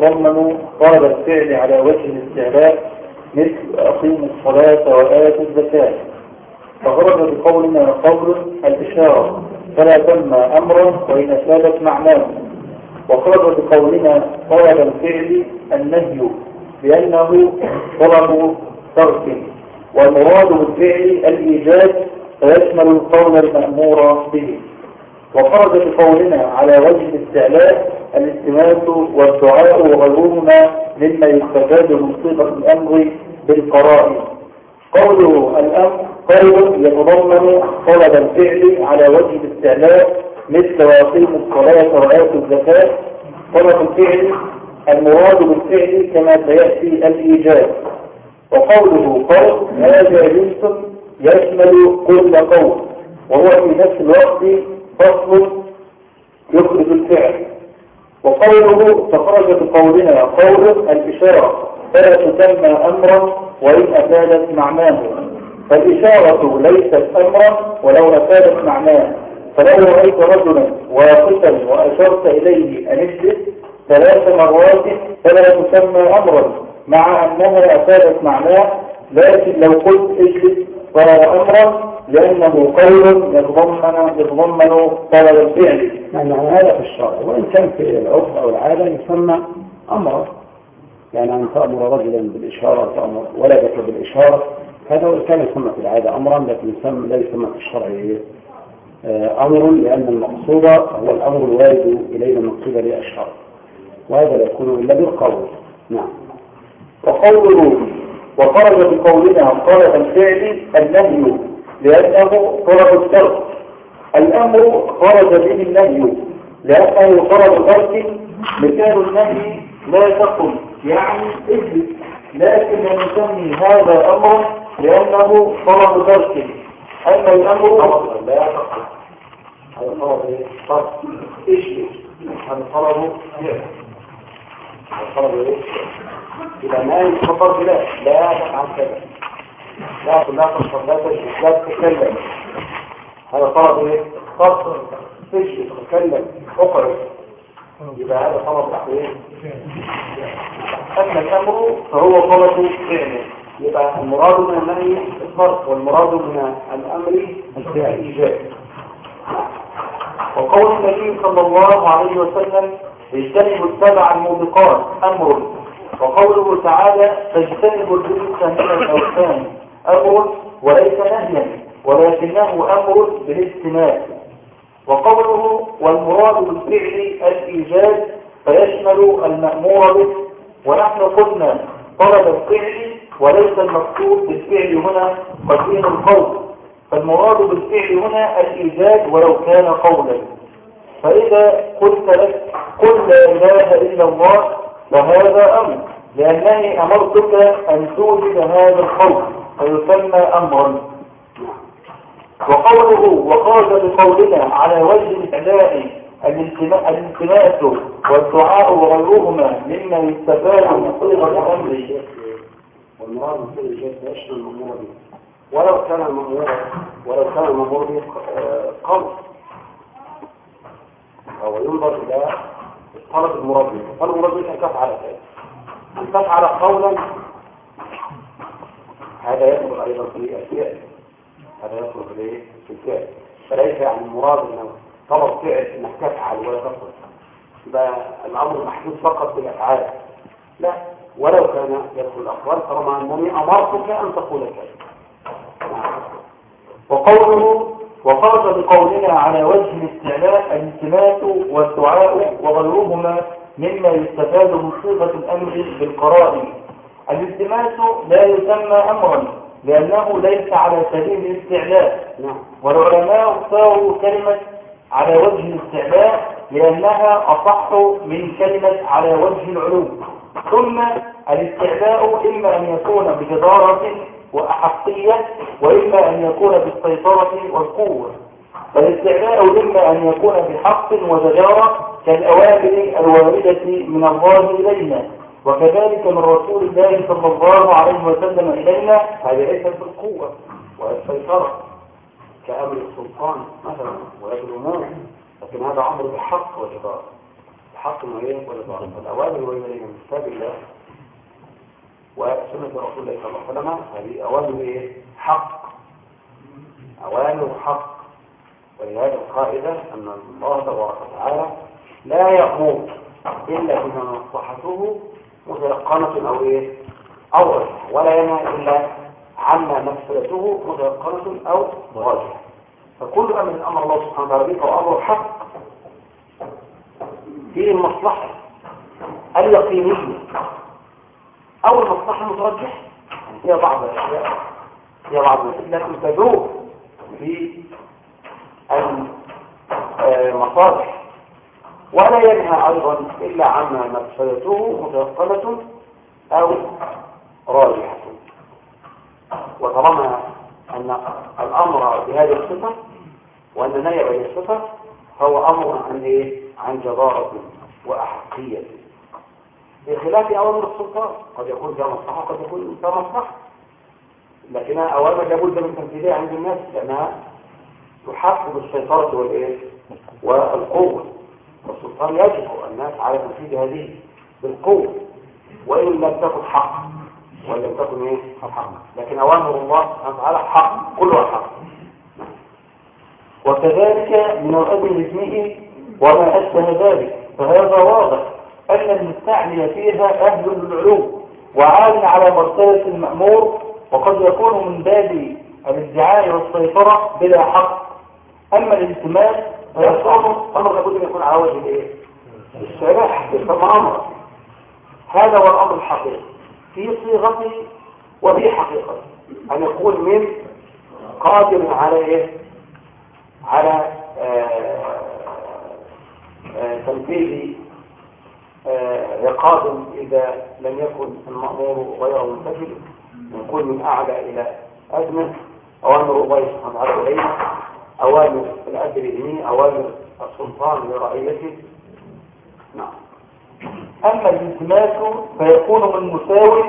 يتضمن طلب الفعل على وجه الاستعلاء مثل أقيم الصلاة وآت الزكاة. فخرج بقولنا قول الإشارة فلا تم أمرا وإن أفادت معناه. وخرج بقولنا طلب الفعل النهي لأنه طلب ترك. والمراد بالفعل الإيجاد فيشمل القول المأمور به. وخرج بقولنا على وجه الاستعلاء الاستماس والدعاء وغيرهما مما يستفاد من صيغة الأمر بالقرائن. قوله الأمر قول يتضمن طلب الفعل على وجه الاستعلاء مثل واقيم الصلاة وآتوا الزكاة. طلب الفعل المراد بالفعل كما سيأتي الإيجاب. وقوله قول هذا جنس يشمل كل قول وهو في نفس الوقت فصل يخرج الفعل وقوله فخرج بقولنا قول الإشارة فلا تسمى أمرا وإن أفادت معناه. فالإشارة ليست أمرا ولو أفادت معناه. فلو رأيت رجلا واقفا وأشرت إليه أن اجلس ثلاث مرات فلا تسمى أمرا مع أنها أفادت معناه. لكن لو قلت اجلس فهو أمرا لأنه قول يتضمن يتضمن طلب الفعل. يعني هذا في الشرع. وإن كان في العرف أو العادة يسمى أمرا يعني أن تأمر رجلا بالإشارة تأمر ولدك بالإشارة. هذا وإن كان يسمى في العادة أمرا لكن يسمى لا يسمى في الشرع. آه، أمر لأن المقصود هو الأمر الوارد إلينا من قبل الشرع وهذا لا يكون إلا بالقول. نعم. وقوله وخرج بقولنا طلب الفعل النهي لأنه طلب الترك. الأمر خرج به النهي لأنه طلب ترك. مثال النهي لا تقل يعني اجلس لكن نسمي هذا أمرا لأنه طلب ترك. أما الأمر لا تقل. هذا طلب اجلس هذا طلب طلب إيه؟ إذا ما يتفضل لا لا تفعل كذا لا لا تفضل لا تتكلم هذا طلب إيه؟ فصل تجلس تتكلم اقعد يبقى هذا طلب إيه؟ أما الأمر فهو طلب فعل يبقى المراد من النهي الفرق والمراد من الأمر الإيجاب وقول النبي صلى الله عليه وسلم اجتنبوا السبع الموبقات أمر. وقوله تعالى فاجتنبوا الرجس من الأوثان أمر وليس نهيا ولكنه أمر بالاجتناب. وقوله والمراد بالفعل الإيجاد فيشمل المأمور به. ونحن قلنا طلب الفعل وليس المقصود بالفعل هنا قديم القول. فالمراد بالفعل هنا الإيجاد ولو كان قولا. فإذا قلت لك قل لا إله إلا الله فهذا أمر لأنني أمرتك أن توجد هذا القول فيسمى أمرا. وقوله وخرج بقولنا على وجه الإعلاء الالتماس والدعاء وغيرهما مما يستفاد من صيغة الأمر. والمراد بالفعل يشمل المأمور به ولو كان المأمور ولو كان المأمور به أو ينظر إلى طلب المراد به طلب المراد به أن تفعل أن تفعل قولا. هذا يدخل أيضا في الفعل. هذا يدخل في الفعل. فليس يعني المراد أنه طلب فعل أنك تفعل ولا تفعل يبقى الأمر محدود فقط بالأفعال. لا. ولو كان يدخل الأقوال طالما أنني أمرتك أن تقول كذا. وقوله وخرج بقولنا على وجه الاستعلاء الالتماس والدعاء وغيرهما مما يستفاد من صيغة الأمر بالقرائن الالتماس لا يسمى أمرا لأنه ليس على سبيل الاستعلاء. نعم. والعلماء اختاروا كلمة على وجه الاستعلاء لأنها أصح من كلمة على وجه العلو. ثم الاستعلاء إما أن يكون بجدارة وأحقية وإما أن يكون بالسيطرة والقوة. فالاستعلاء إما أن يكون بحق وجدارة كالأوامر الواردة من الله إلينا. وكذلك من رسول الله صلى الله عليه وسلم إلينا هذه ليست بالقوة والسيطرة كأمر السلطان مثلا ويظلمون لكن هذا أمر بحق وجبار. بحق وإيه وجبار. الأوامر والإلينا من كتاب الله وسنة رسول الله صلى الله عليه وسلم هذه أوامر إيه؟ حق. أوامر حق. ولهذا القائدة أن الله تبارك وتعالى لا يأمر إلا بما مصلحته متيقنة أو إيه؟ أو رجح ولا ينهى إلا عما مفسدته متيقنة أو راجح فكل أمر أمر الله سبحانه وتعالى هو أمر حق. فيه المصلحة اليقينية أو المصلحة المترجحة هي بعض الأشياء. هي بعض الأشياء. لكن تدور في المصالح. ولا ينهى أيضا إلا عما مفسدته متيقنة أو راجحة. وطالما أن الأمر بهذه الصفة وأن النهي بهذه الصفة هو أمر عن إيه؟ عن جدارة وأحقية. بخلاف أوامر السلطان. قد يكون فيها مصلحة قد يكون فيها مصلحة. لكنها أوامر لابد من تنفيذها عند الناس لأنها تحقق بالسيطرة والإيه؟ والقوة. والسلطان يجب الناس على تنفيذ هذه بالقوة. وإن لم تكن حق وإن لم تكن إيه؟ حق. لكن أوامر الله سبحانه وتعالى حق كلها حق. وكذلك من الأجل اسمه وما أشبه ذلك. فهذا واضح. أن المستعلي فيها أهل العلوم وعال على مرتبة المأمور وقد يكون من باب الادعاء والسيطرة بلا حق أما الالتماس فيكون أمر لابد أن يكون على وجه الإيه؟ الشرح يسمى أمر هذا هو الأمر الحقيقي في صيغته وفي حقيقته أن يكون من قادر على إيه؟ على آه تنفيذ عقاب إذا لم يكن المأمور غير منتفل يكون من أعلى إلى أدنى. أوامر الله سبحانه وتعالى إليه أوامر الأب الديني أوامر السلطان لرعيته. نعم. أما الالتماس فيكون من مساو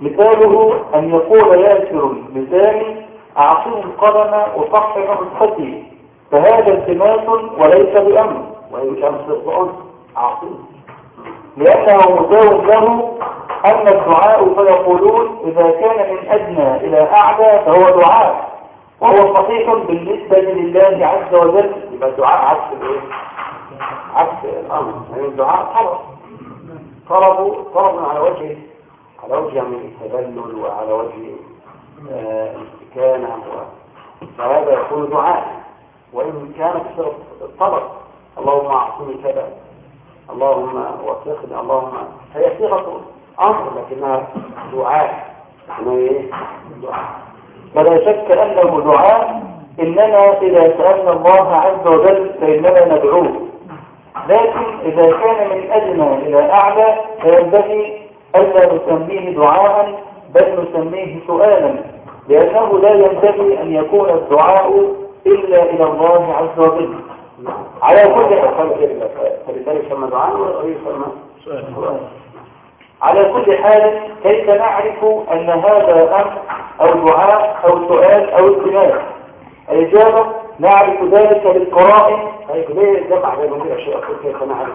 مثاله أن يقول ياسر اللسان أعطيه القلم وصحح نسختي فهذا التماس وليس بأمر وإن كان صدقا أعطيه. لأنه مساو له أما الدعاء فيقولون إذا كان من أدنى إلى أعلى فهو دعاء. وهو صحيح بالنسبة لله عز وجل. يبقى الدعاء عكس الإيه؟ عكس الأمر. يعني الدعاء طلب طلبوا طلب على وجه على وجه يعني التذلل وعلى وجه آه الاستكانة. فهذا يكون دعاء. وإن كانت الطلب اللهم أعطني كذا اللهم وفقني اللهم. هي صيغة أمر لكنها دعاء. إيه؟ دعاء. فلا شك أنه دعاء إننا إذا سألنا الله عز وجل فإننا ندعوه. لكن إذا كان من أدنى إلى أعلى فينبغي ألا نسميه دعاء بل نسميه سؤالا. لأنه لا ينبغي أن يكون الدعاء إلا إلى الله عز وجل. على كل حال فلذلك على كل حال كيف نعرف أن هذا أمر أو دعاء أو سؤال أو التماس الإجابة نعرف ذلك بالقرائن طيب ليه جمع بين هذه الأشياء كيف نعرف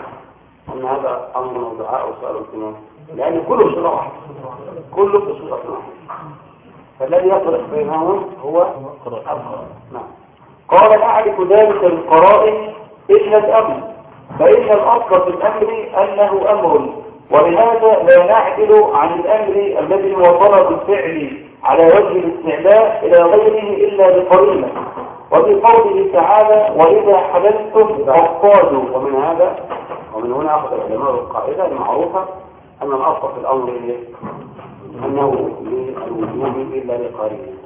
أن هذا أمر أو دعاء أو سؤال أو التماس لأن كله بصيغة واحدة. كله بصيغة واحدة. فالذي يفرق بينهم هو القرآن نعم. قال نعرف ذلك بالقرائن إلا الأمر فإن الأصل في الأمر أنه أمر ولهذا لا نعدل عن الأمر الذي هو طلب الفعل على وجه الاستعلاء إلى غيره إلا بقرينة. وفي قوله تعالى وإذا حللتم فاصطادوا. ومن هذا ومن هنا أخذ العلماء القاعدة المعروفة أن الأصل في الأمر أنه للوجوب إلا لقرينة.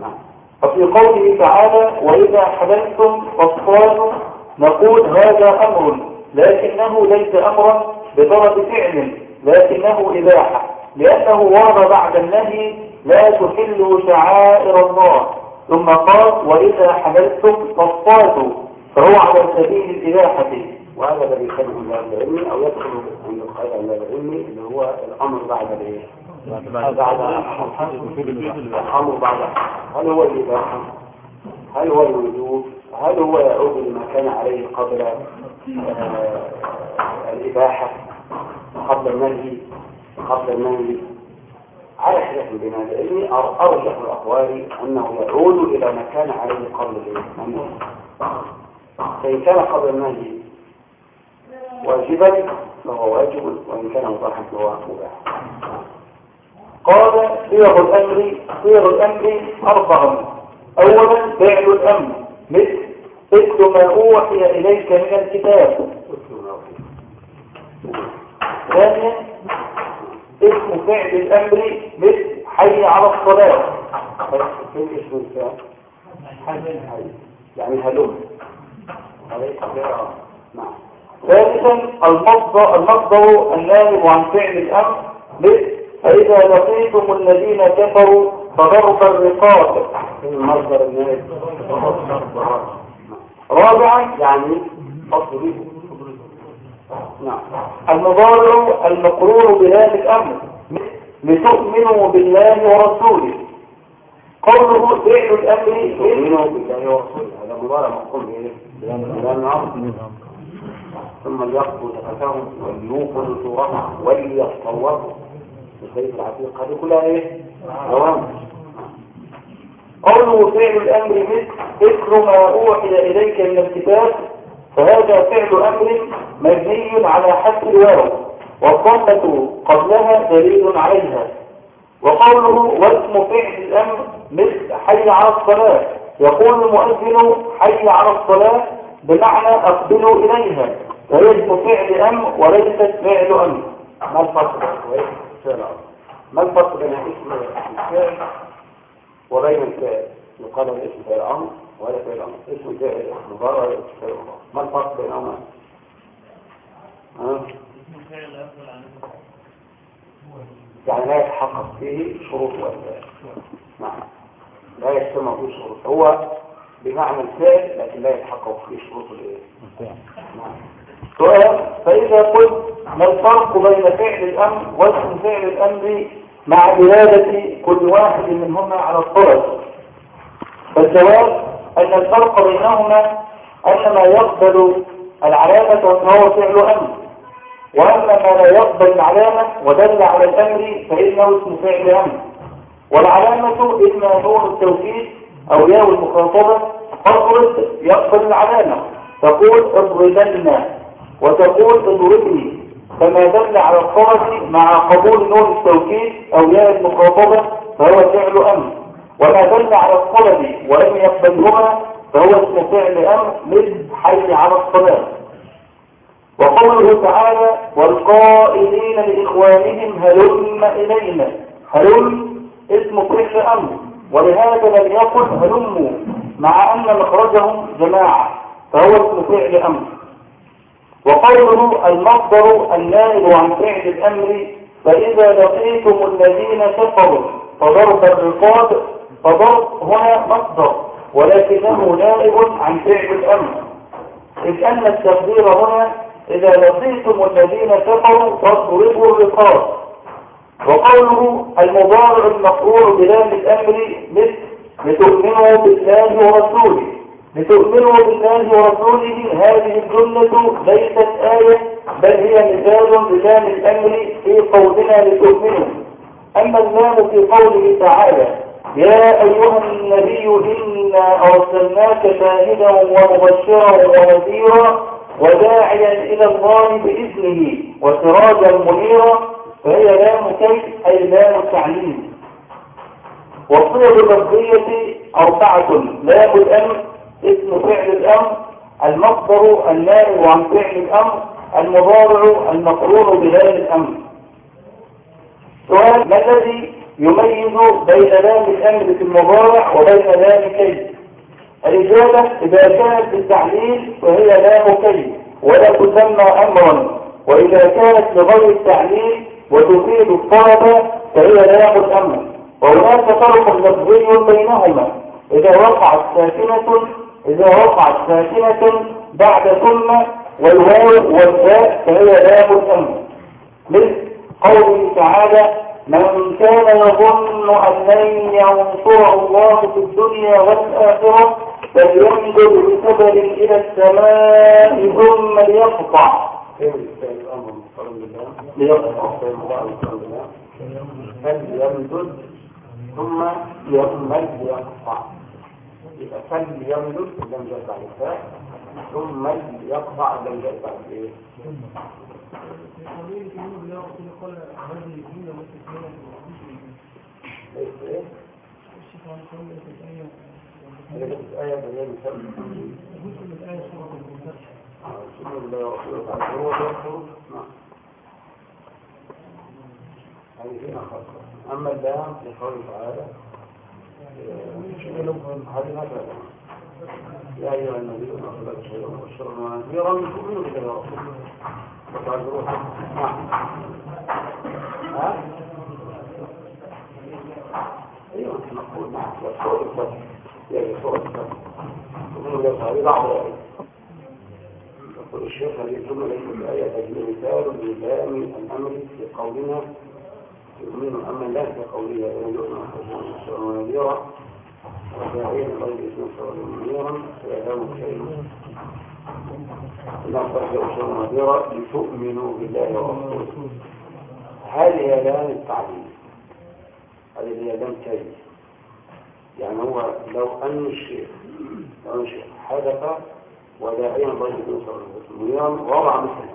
نعم. وفي قوله تعالى وإذا حللتم فاصطادوا نقول هذا أمر لكنه ليس أمرا بطلب فعل لكنه إباحة لأنه ورد بعد النهي لا تحلوا شعائر الله. ثم قال وإذا حللتم فاصطادوا. فهو على سبيل الإباحة. وهذا الذي يخلي من العلم أو يدخل عند القاعدة العلمي اللي هو الأمر بعد الإيه؟ هل هو الإباحة؟ هل هو الوجوب؟ هل هو يعود لما كان عليه قبل آه، الإباحة قبل النهي قبل النهي على خلاف بين العلم أرجح الأقوال أنه يعود إلى ما كان عليه قبل النهي فإن كان قبل النهي واجبا فهو واجب وإن كان مباحا فهو مباح قال صيغ الأمر صيغ الأمر أربعة أولا فعل الأمر مثل اتل ما أوحي إليك من الكتاب. ثانيا اسم فعل الأمر مثل حي على الصلاة؟ يعني هلم نعم. ثالثا المصدر النائب عن فعل الأمر مثل فإذا لقيتم الذين كفروا فضرب الرقاب. المصدر النائب رابعا يعني نعم. المضارع المقرور بهذا الأمر لتؤمنوا بالله ورسوله. قوله فعل الأمر. يؤمنوا بالله ورسوله. هذا مضارع لأن عرض ثم ليقضوا زكاتهم وليوفوا نذورهم وليطوفوا بسيف العتيق هذه كلها إيه؟ دوام قوله فعل الأمر مثل ذكر ما أوحي إليك من الكتاب فهذا فعل أمر مبني على حذف الواو والضمة قبلها دليل عليها. وقوله واسم فعل الأمر مثل حي على الصلاة يقول المؤذن حي على الصلاة بمعنى أقبلوا إليها فهي اسم فعل أمر وليست فعل أمر. ما الفرق؟ الأمر؟ ما الفرق بين اسم الفعل وبين الفعل. يقال الاسم فعل أمر ولا فعل أمر اسم فعل مضارع ولا اسم فعل مضارع. ما الفرق بينهما؟ ها؟ يعني لا يتحقق فيه شروط وأسباب نعم. لا يجتمع فيه شروط. هو بمعنى الفعل لكن لا يتحقق فيه شروط الايه نعم. سؤال فإذا قلت ما الفرق بين فعل الأمر واسم فعل الأمر مع دلالة كل واحد منهما على الطرف. فالجواب أن الفرق بينهما أن ما يقبل العلامة فهو فعل أمر. وأما ما لا يقبل العلامة ودل على الأمر فإنه اسم فعل أمر. والعلامة إما نور التوكيد أو ياء المخاطبة اضرب يقبل العلامة. تقول اضربن وتقول اضربني. فما دل على الطرف مع قبول نور التوكيد أو ياء المخاطبة فهو فعل أمر. وما دل على الطلب ولم يقبلهما فهو اسم فعل أمر مثل حي على الصلاة. وقوله تعالى والقائلين لإخوانهم هلم إلينا. هلم اسم فعل أمر. ولهذا لم يقل هلموا مع أن مخرجهم جماعة فهو اسم فعل أمر. وقوله المصدر النائب عن فعل الأمر فإذا لقيتم الذين كفروا فضرب الرقاب فضرب هنا مصدر ولكنه نائب عن فعل الأمر. إذ أن التقدير هنا إذا لقيتم الذين كفروا فاضربوا الرقاب وقوله المضارع المقرور بلام الأمر مثل لتؤمنوا بالله ورسوله. لتؤمنوا بالله ورسوله. هذه الجملة ليست آية بل هي مثال بلام الأمر في قولنا لتؤمنوا. أما اللام في قوله تعالى يا أيها النبي إنا أرسلناك شاهدا ومبشرا ونذيرا وداعيا إلى الله بإذنه وسراجا منيرا فهي لام كيف؟ أي لام التعليم والصيغ اللفظية أربعة. لام الأمر اسم فعل الأمر المصدر النائب عن فعل الأمر المضارع المقرون بلام الأمر. سؤال ما الذي يميز بين لام الأمر في المضارع وبين لام كيف الإجابة إذا كانت بالتعليل فهي لام كيف ولا تسمى أمرا. وإذا كانت لغير التعليل وتفيد الطلب فهي لام الأمر. وهناك فرق لفظي بينهما. إذا وقعت ساكنة إذا وقعت ساكنة بعد ثم والواو والفاء فهي لام الأمر مثل قوله تعالى من كان يظن أن لن ينصره الله في الدنيا والآخرة فلينظر بسبب إلى السماء ثم ليقطع. ليقطع. ثم يقطع يبقى فليمدد لم يقطع الفاء ثم يقطع لم يقطع الايه ليس إيه هي ليست آية بل هي مثال آه، سنة الله ورسوله تعالى هو نعم هذه هنا خاصة أما اللام لقوله تعالى آه، يا أيها النبي أرسلك شيئا مبشرا ونذيرا تؤمنوا بالله ورسوله وتعذروه نعم ها؟ أيوه نقول نعم. وصور الفتح يعني صور الفتح بالله هذه بعض الآيات يقول الشيخ هذه الجملة ليست الآية هذه مثال للام الأمر في قولنا يؤمن أما لا في قولها أن يؤمن مبشرا ونذيرا وداعيا غير اسم سرا منيرا فإعلام شيء لا فرق بشر ونذيرا لتؤمنوا بالله ورسوله هذه لام التعليم هذه لام كيف يعني هو لو أن الشيخ لو أن الشيخ حدث وداعيا غير اسم سرا منيرا وضع مثله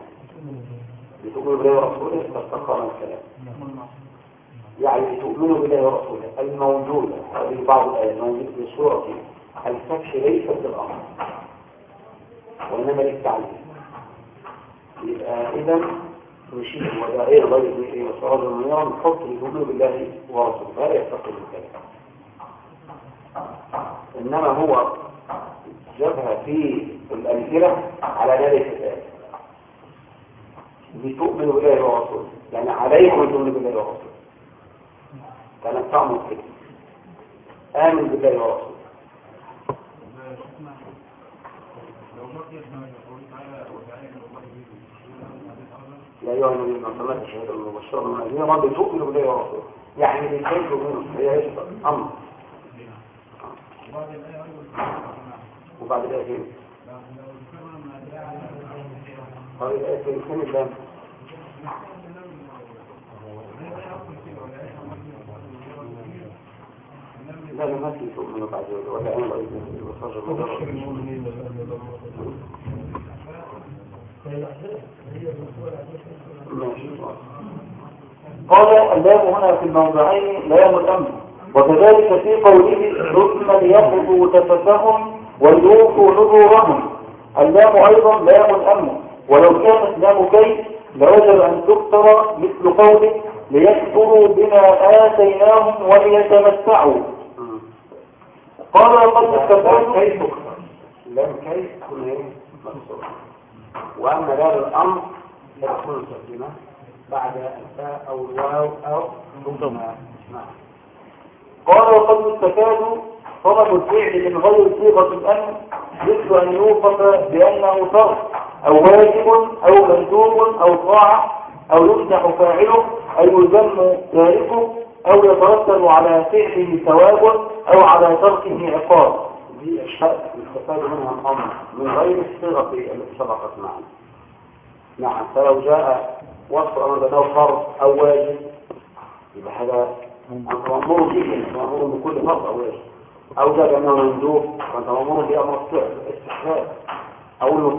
لتؤمنوا بالله ورسوله فاستقام الكلام. يعني تؤمنوا بالله ورسوله الموجودة هذه بعض الآيات الموجودة في سورة الفتح ليست بالأمر وإنما للتعليم. يبقى إذا نشير وداعية غير وسراج المنيرا نحط لتؤمنوا بالله ورسوله. هذا يستقل الكلام. إنما هو جابها في الأمثلة على ذلك الآية. لتؤمنوا بالله ورسوله. يعني عليكم أن تؤمنوا بالله ورسوله. كانت تعمل كده آمن بالله ورسوله. أيها النبي من صلى تشهد المبشر من أجل رب تؤمن بالله ورسوله. يعني بالكيف منه هي يشبه أمر وبعد الآية فين؟ قال الآية فين فين لا لا ما في تؤمن بعد ولا قال اللام هنا في الموضعين لام الأمر وكذلك في قوله ثم ليقضوا تفسهم وليوفوا نذورهم. اللام أيضا لام الأمر ولو كانت لام كي لوجب أن تكثر مثل قوله ليكفروا بما آتيناهم وليتمتعوا. قال وقد استفادوا كيف لام كيف تكون إيه مكسورة وأما لام الأمر فتكون ساكنه بعد الفاء أو الواو أو ثم نعم. قال وقد استفاد طلب الفعل من غير صيغة الأمر مثل أن يوصف بأنه شرط أو واجب أو مندوب أو طاعة أو يمدح فاعله أو يذم تاركه أو يترتب على فعله ثواب أو على تركه عقاب. دي أشياء يستفاد منها الامر من غير الصيغة التي سبقت معنا. نعم فلو جاء وصف أمر بانه فرض أو واجب يبقى هذا انت مأمور به انت مأمور بكل فرض أو واجب. أو جاء بأنه مندوب فأنت مأمور بأمر استحباب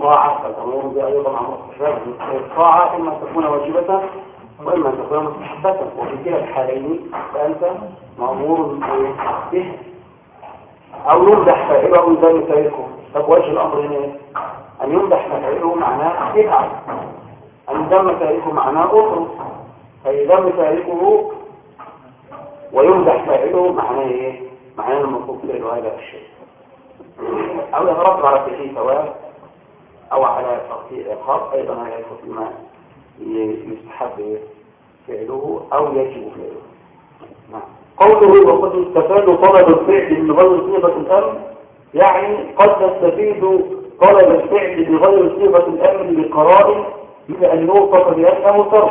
طاعه فأنت مأمور به أيضا أمر استحباب الطاعه إما أن تكون واجبة وإما أن تكون مستحبه وفي كلا الحالين فأنت مأمور به. أو يمدح فاعله ويذم تاركه طب وجه الأمر هنا؟ إيه أن يمدح فاعله معناه بدعه أن يذم تاركه معناه اخر فيذم تاركه ويمدح فاعله معناه إيه؟ معناه المطلوب فعله هذا الشيء. أو يترتب على فعله ثواب أو على تقصير عقاب أيضا هذا يدخل يستحب فعله أو يجب فعله. نعم. قوله وقد استفاد طلب الفعل من غير صيغة الأمر يعني قد نستفيد طلب الفعل بغير صيغة الأمر لقرائن من أن يوصف بأنه شرط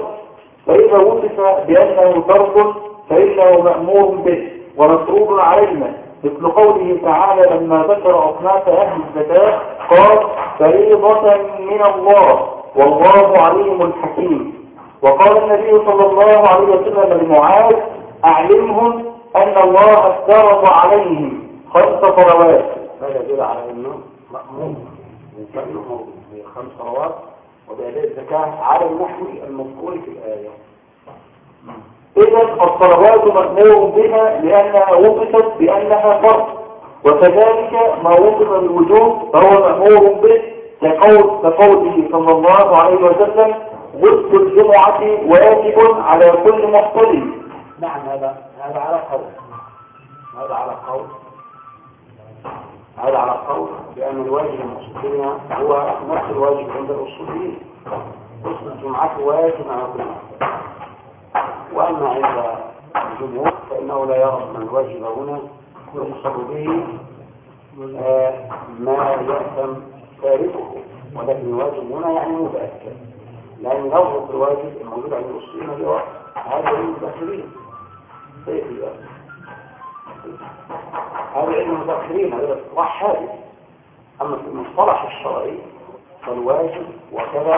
وإذا وصف بأنه ترك فإنه مأمور به ومسؤول علينا مثل قوله تعالى لما ذكر أصناف أهل الزكاة قال فريضة من الله والله عليم حكيم. وقال النبي صلى الله عليه وسلم لمعاذ أعلمهم أن الله افترض عليهم خمس صلوات. هذا يدل على أنه مأمور الإنسان يؤمر بخمس صلوات وبأداء الزكاة على النحو المذكور في الآية. إذا الصلوات مأمور بها لأنها وصفت بأنها فرض. وكذلك ما وصف بالوجوب فهو مأمور به كقول كقوله صلى الله عليه وسلم غسل الجمعة واجب على كل محتلم نعم هذا هذا على قول. هذا على قول. هذا على قول. بأن الواجب المقصودين هو نفس الواجب عند الأصوليين. غسل الجمعة واجب على كل وأما عند الجمهور فإنه لا يرى أن الواجب هنا يقصد به آه، ما يأثم ولكن الواجب هنا يعني متأكد لأن لفظ الواجب الموجود عند المسلمين هو هذا المتأخرين. كيف هذا علم المتأخرين هذا اصطلاح حادث. أما في المصطلح الشرعي فالواجب وكذا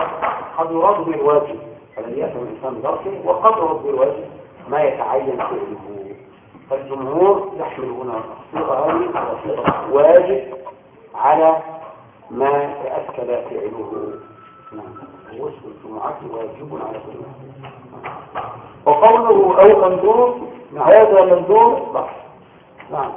قد يراد بالواجب الذي يأتي الإنسان بتركه وقد يراد بالواجب ما يتعين فعله فالجمهور يحمل هنا الصيغة هذه على صيغة واجب على ما تأكد فعله نعم. وصف الجمعة واجب على كل وقوله أو مندوب هذا مندوب. صح نعم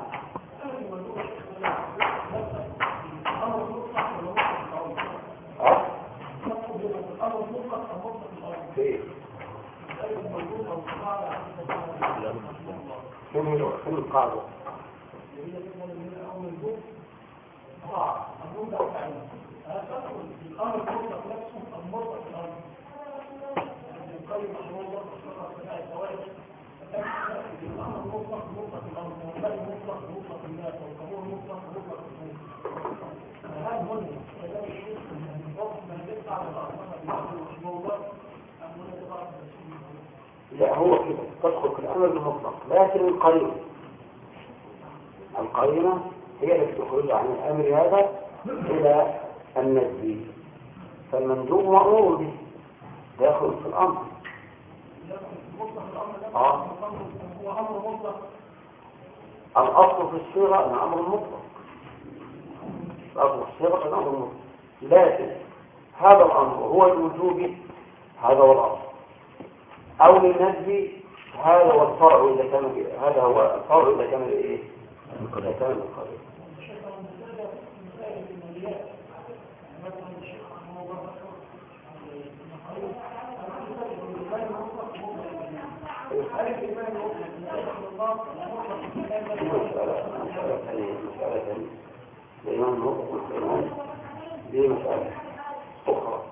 لا هو كده. تدخل في الأمر المطلق. لكن القرينة. القرينة هي التي تخرج عن الأمر هذا إلى النزل فالمندوب مأمور به. داخل في الأمر. آه. الأصل في الصيغة أن أمر مطلق. الأصل في الصيغة أن أمر مطلق. لكن هذا الأمر هو الوجوب. هذا هو الأصل. أو للنجم هذا هو الفرع إذا كان هذا هو الفرع إذا كان إيه؟ إذا كان القدر الإمام المطلق والإمام دي مسألة أخرى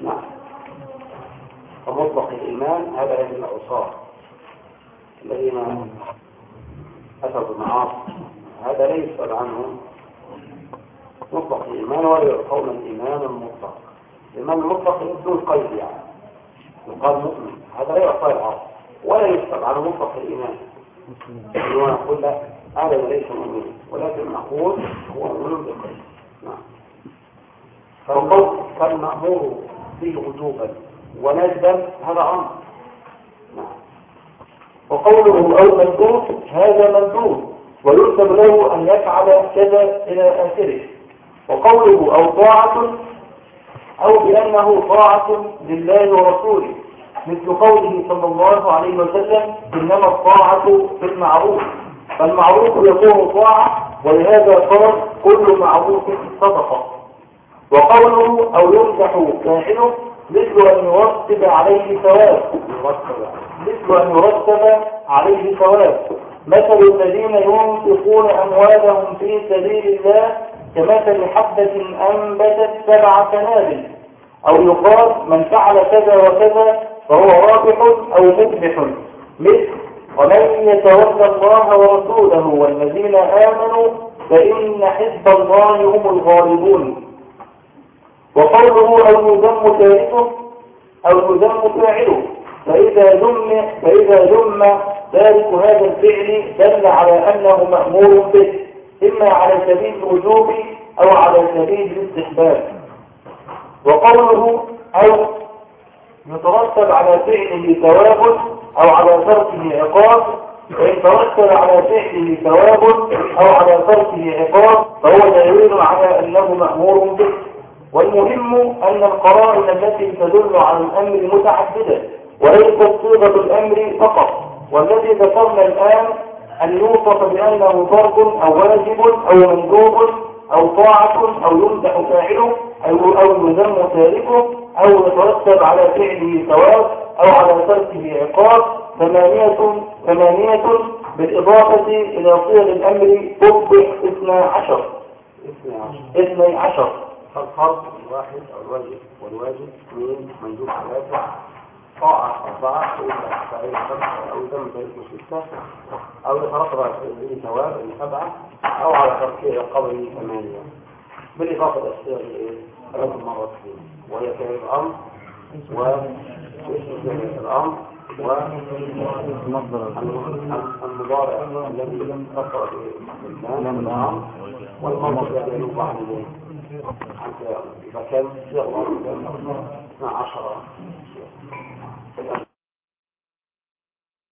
نعم فمطلق الإيمان هذا الذين العصاة الذين أتوا بالمعاصي هذا لا يسأل عنهم مطلق الإيمان ولا يعطون الإيمان المطلق. الإيمان المطلق بدون قيد يعني يقال مؤمن هذا لا يعطى العرض ولا يسأل عنه مطلق الإيمان. هو نقول لا هذا ليس مؤمن. ولكن نقول هو مؤمن بقيد نعم. فالقول كالمأمور فيه وجوبا. ونجدا هذا أمر. نعم. وقوله أو مندوب هذا مندوب. ويكتب له أن يفعل كذا إلى آخره. وقوله أو طاعة أو بأنه طاعة لله ورسوله. مثل قوله صلى الله عليه وسلم إنما الطاعة في المعروف. فالمعروف يكون طاعة ولهذا قال كل معروف صدقة. وقوله أو يمسح فاعله مثل أن يرتب عليه ثواب. مثل أن يرتب عليه ثواب. مثل الذين ينفقون أموالهم في سبيل الله كمثل حبة أنبتت سبع سنابل. أو يقال من فعل كذا وكذا فهو رابح أو مكبح مثل ومن يتولى الله ورسوله والذين آمنوا فإن حزب الله هم الغالبون. وقوله أو يذم تاركه أو يذم فاعله. فإذا ذم فإذا ذم ذلك هذا الفعل دل على أنه مأمور به إما على سبيل الوجوب أو على سبيل الاستحباب. وقوله أو يترتب على فعله ثواب أو على تركه عقاب وإن ترتب على فعله ثواب أو على تركه عقاب فهو دليل على أنه مأمور به. والمهم أن القرائن التي تدل على الأمر متعددة وليست صيغة الأمر فقط. والذي ذكرنا الآن أن يوصف بأنه فرض أو واجب أو مندوب أو طاعة أو يمدح فاعله. أو أو يذم تاركه أو يترتب على فعله ثواب أو على تركه عقاب ثمانية ثمانية بالإضافة إلى صيغ الأمر تصبح اثنا عشر. اثني عشر. فالفرض الواحد الواجب والواجب اثنين مندوب ثلاثة طاعة أربعة فإن خمسة أو دم بيت ستة. أو يترتب على به ثواب سبعة. أو على تركيه قبل ثمانية. بالإضافة الإيه؟ ثلاث مرات وهي فعل الأمر واسم الأمر والمضارع الذي كفر به الأمر والمصدر الذي ينوب عنه إذا كان الأمر 12 في الأمر